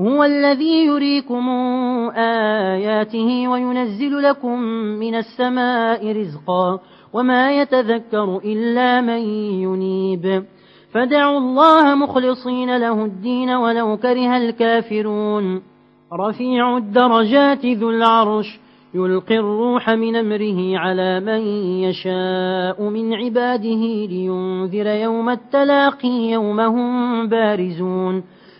هو الذي يريكم آياته وينزل لكم من السماء رزقا وما يتذكر إلا من ينيب. فدعوا الله مخلصين له الدين ولو كره الكافرون. رفيع الدرجات ذو العرش يلقي الروح من أمره على من يشاء من عباده لينذر يوم التلاقي يومهم بارزون.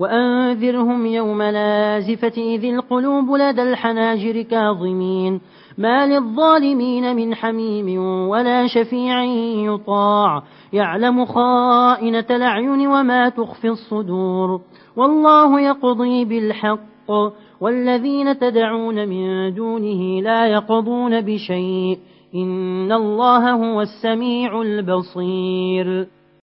وأنذرهم يوم لازفة إذ القلوب لدى الحناجر كاظمين. ما للظالمين من حميم ولا شفيع يطاع. يعلم خائنة الأعين وما تخفي الصدور. والله يقضي بالحق. والذين تدعون من دونه لا يقضون بشيء. إن الله هو السميع البصير.